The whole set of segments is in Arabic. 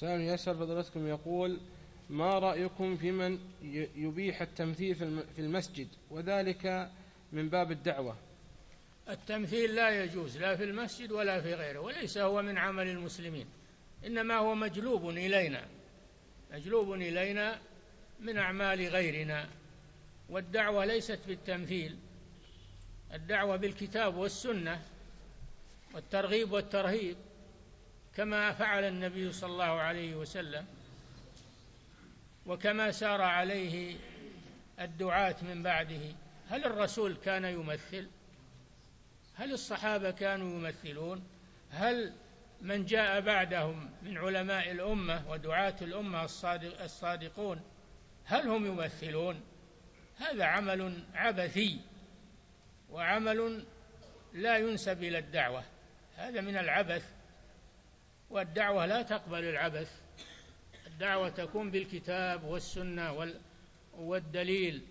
سامي يسأل فضلتكم يقول ما رأيكم في من يبيح التمثيل في المسجد وذلك من باب الدعوة؟ التمثيل لا يجوز لا في المسجد ولا في غيره وليس هو من عمل المسلمين إنما هو مجلوب إلينا مجلوب إلينا من أعمال غيرنا والدعوة ليست بالتمثيل الدعوة بالكتاب والسنة والترغيب والترهيب. كما فعل النبي صلى الله عليه وسلم وكما سار عليه الدعاة من بعده. هل الرسول كان يمثل؟ هل الصحابة كانوا يمثلون؟ هل من جاء بعدهم من علماء الأمة ودعاة الأمة الصادق الصادقون هل هم يمثلون؟ هذا عمل عبثي وعمل لا ينسب إلى الدعوة. هذا من العبث والدعوة لا تقبل العبث. الدعوة تكون بالكتاب والسنة والدليل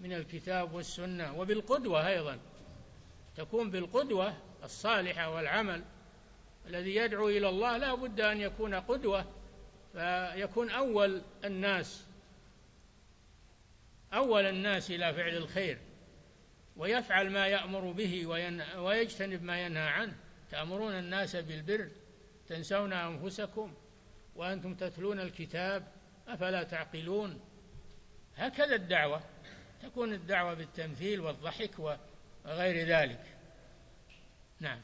من الكتاب والسنة وبالقدوة أيضا. تكون بالقدوة الصالحة والعمل الذي يدعو إلى الله لا بد أن يكون قدوة فيكون أول الناس أول الناس إلى فعل الخير ويفعل ما يأمر به ويجتنب ما ينهى عنه. تأمرون الناس بالبر تنسون أنفسكم وأنتم تتلون الكتاب أفلا تعقلون؟ هكذا الدعوة تكون الدعوة بالتمثيل والضحك وغير ذلك. نعم.